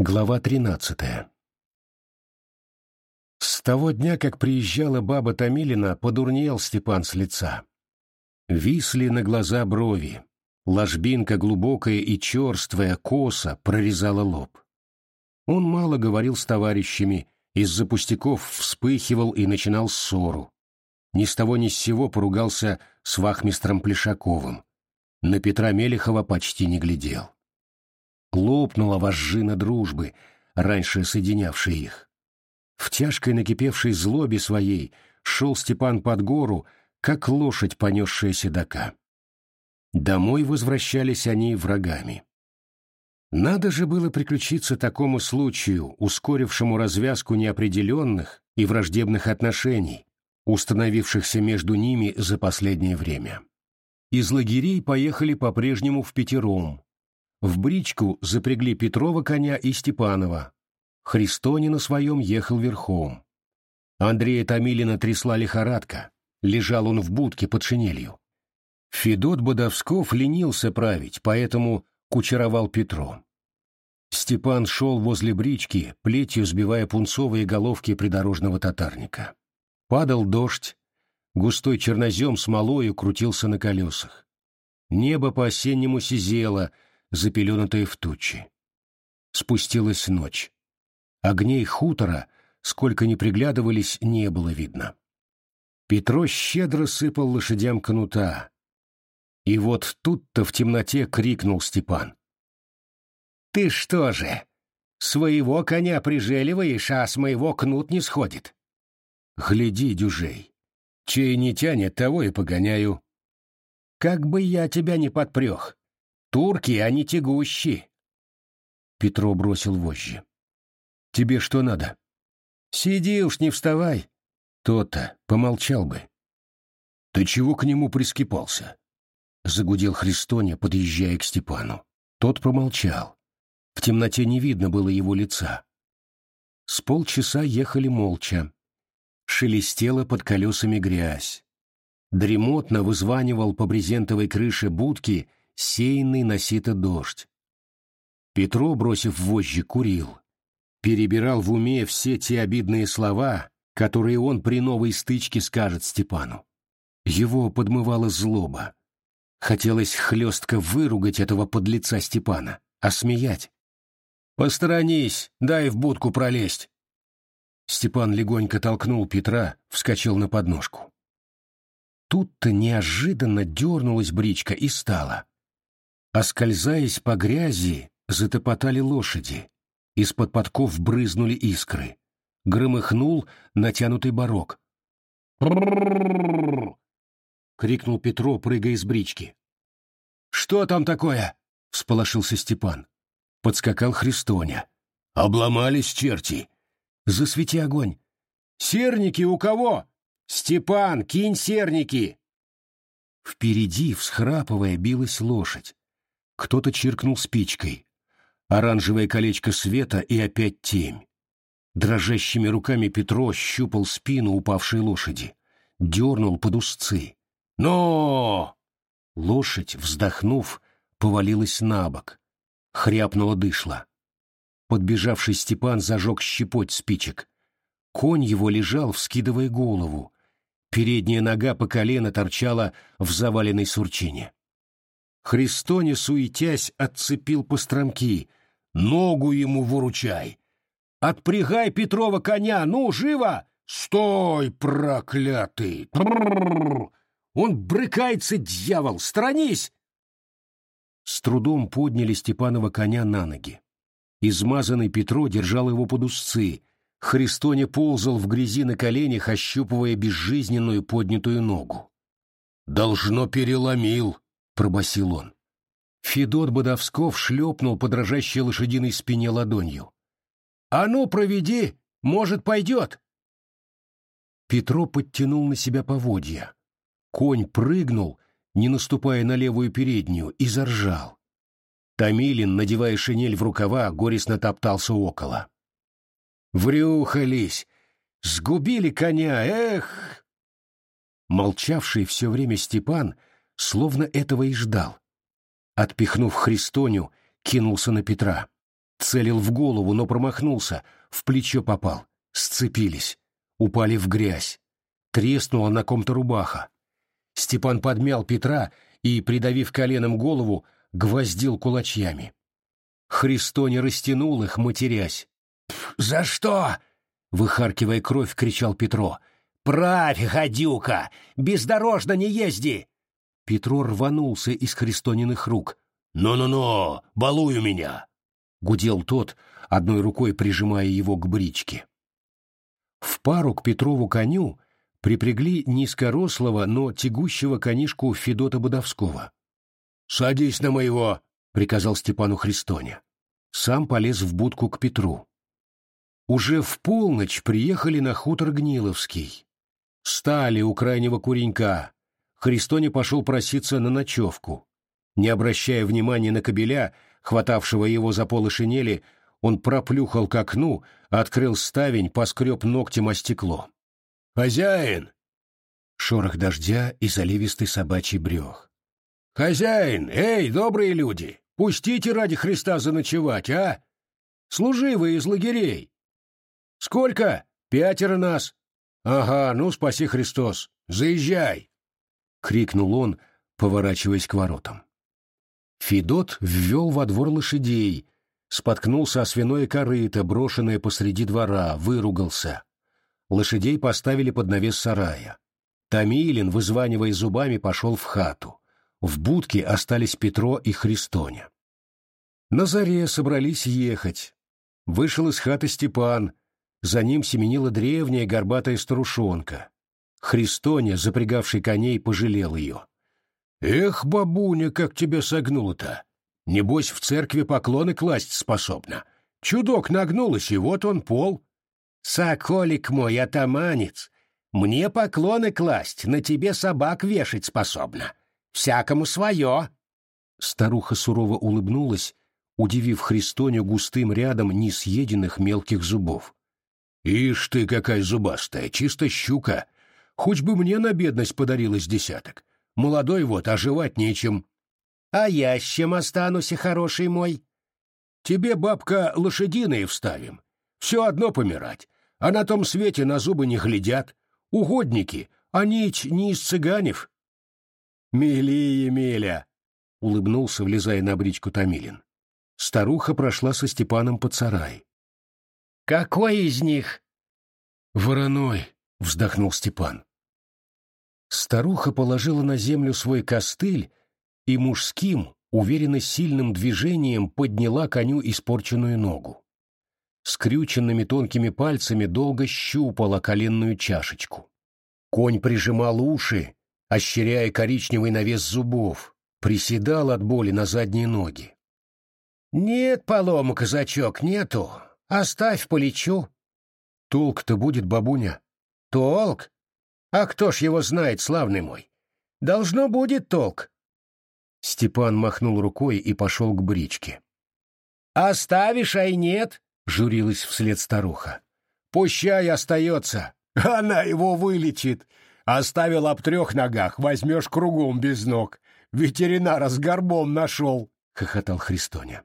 Глава тринадцатая С того дня, как приезжала баба Томилина, подурнел Степан с лица. Висли на глаза брови, ложбинка глубокая и черствая, коса прорезала лоб. Он мало говорил с товарищами, из-за пустяков вспыхивал и начинал ссору. Ни с того ни с сего поругался с вахмистром Плешаковым. На Петра Мелехова почти не глядел. Лопнула вожжина дружбы, раньше соединявшая их. В тяжкой накипевшей злобе своей шел Степан под гору, как лошадь, понесшая седока. Домой возвращались они врагами. Надо же было приключиться такому случаю, ускорившему развязку неопределенных и враждебных отношений, установившихся между ними за последнее время. Из лагерей поехали по-прежнему в пятером, в бричку запрягли Петрова коня и Степанова. Христони на своем ехал верхом. Андрея Томилина трясла лихорадка. Лежал он в будке под шинелью. Федот Бодовсков ленился править, поэтому кучеровал Петро. Степан шел возле брички, плетью сбивая пунцовые головки придорожного татарника. Падал дождь, густой чернозем смолою крутился на колесах. Небо по-осеннему сизело — запеленутые в тучи. Спустилась ночь. Огней хутора, сколько ни приглядывались, не было видно. Петро щедро сыпал лошадям кнута. И вот тут-то в темноте крикнул Степан. «Ты что же, своего коня прижеливаешь, а с моего кнут не сходит?» «Гляди, дюжей, чей не тянет, того и погоняю». «Как бы я тебя не подпрех, Турки, они тягущие. Петро бросил вожжи. Тебе что надо? Сиди уж, не вставай. То-то, помолчал бы. Ты чего к нему прискипался? Загудел Христоня, подъезжая к Степану. Тот промолчал. В темноте не видно было его лица. С полчаса ехали молча. Шелестела под колесами грязь. Дремотно вызванивал по брезентовой крыше будки сеянный на сито дождь. Петро, бросив вожжи, курил. Перебирал в уме все те обидные слова, которые он при новой стычке скажет Степану. Его подмывала злоба. Хотелось хлестко выругать этого подлеца Степана, осмеять. «Посторонись, дай в будку пролезть!» Степан легонько толкнул Петра, вскочил на подножку. Тут-то неожиданно дернулась бричка и стала. Оскользаясь по грязи, затопотали лошади. Из-под подков брызнули искры. Громыхнул натянутый барок. крикнул Петро, прыгая из брички. «Что там такое?» — всполошился Степан. Подскакал Христоня. «Обломались черти!» «Засвети огонь!» «Серники у кого?» «Степан, кинь серники!» Впереди, всхрапывая, билась лошадь. Кто-то чиркнул спичкой. Оранжевое колечко света и опять темь. Дрожащими руками Петро щупал спину упавшей лошади. Дернул под узцы. «Но!» Лошадь, вздохнув, повалилась на бок. Хряпнула дышла. Подбежавший Степан зажег щепоть спичек. Конь его лежал, вскидывая голову. Передняя нога по колено торчала в заваленной сурчине. Христоне, суетясь, отцепил постромки. «Ногу ему выручай!» «Отпрягай Петрова коня! Ну, живо!» «Стой, проклятый!» «Он брыкается, дьявол! Сторонись!» С трудом подняли Степанова коня на ноги. Измазанный Петро держал его под узцы. Христоне ползал в грязи на коленях, ощупывая безжизненную поднятую ногу. «Должно переломил», пробасил он. Федот Бодовсков шлепнул по дрожащей лошадиной спине ладонью. «А ну, проведи! Может, пойдет!» Петро подтянул на себя поводья. Конь прыгнул, не наступая на левую переднюю, и заржал. Томилин, надевая шинель в рукава, горестно топтался около. «Врюхались! Сгубили коня! Эх!» Молчавший все время Степан — словно этого и ждал. Отпихнув Христоню, кинулся на Петра. Целил в голову, но промахнулся, в плечо попал. Сцепились. Упали в грязь. Треснула на ком-то рубаха. Степан подмял Петра и, придавив коленом голову, гвоздил кулачьями. Христоне растянул их, матерясь. «За что?» — выхаркивая кровь, кричал Петро. «Правь, гадюка! Бездорожно не езди!» Петро рванулся из Христониных рук. «Ну-ну-ну, балуй у меня!» — гудел тот, одной рукой прижимая его к бричке. В пару к Петрову коню припрягли низкорослого, но тягущего конишку Федота Бодовского. «Садись на моего!» — приказал Степану Христоне. Сам полез в будку к Петру. Уже в полночь приехали на хутор Гниловский. Стали у крайнего куренька. Христоне пошел проситься на ночевку. Не обращая внимания на кобеля, хватавшего его за полы шинели, он проплюхал к окну, открыл ставень, поскреб ногтем о стекло. «Хозяин!» Шорох дождя и заливистый собачий брех. «Хозяин! Эй, добрые люди! Пустите ради Христа заночевать, а? Служивые из лагерей! Сколько? Пятеро нас. Ага, ну, спаси Христос. Заезжай!» — крикнул он, поворачиваясь к воротам. Федот ввел во двор лошадей, споткнулся о свиное корыто, брошенное посреди двора, выругался. Лошадей поставили под навес сарая. Томилин, вызванивая зубами, пошел в хату. В будке остались Петро и Христоня. На заре собрались ехать. Вышел из хаты Степан, за ним семенила древняя горбатая старушонка. Христоня, запрягавший коней, пожалел ее. «Эх, бабуня, как тебя согнуло-то! Небось, в церкви поклоны класть способна. Чудок нагнулась, и вот он пол». «Соколик мой, атаманец, мне поклоны класть, на тебе собак вешать способна. Всякому свое». Старуха сурово улыбнулась, удивив Христоню густым рядом несъеденных мелких зубов. «Ишь ты, какая зубастая, чисто щука! Хоть бы мне на бедность подарилось десяток. Молодой вот, оживать нечем». «А я с чем останусь, хороший мой?» «Тебе, бабка, лошадиные вставим. Все одно помирать. А на том свете на зубы не глядят. Угодники, они не из цыганев». «Милия, Миля!» — улыбнулся, влезая на бричку Томилин. Старуха прошла со Степаном под сарай. «Какой из них?» «Вороной», — вздохнул Степан. Старуха положила на землю свой костыль и мужским, уверенно сильным движением подняла коню испорченную ногу. Скрюченными тонкими пальцами долго щупала коленную чашечку. Конь прижимал уши, ощеряя коричневый навес зубов, приседал от боли на задние ноги. «Нет полому, казачок, нету. Оставь, полечу». «Толк-то будет, бабуня?» «Толк? А кто ж его знает, славный мой? Должно будет толк». Степан махнул рукой и пошел к бричке. «Оставишь, а и нет?» — журилась вслед старуха. «Пущай остается. Она его вылечит. Оставил об трех ногах, возьмешь кругом без ног. Ветеринара с горбом нашел», — хохотал Христоня.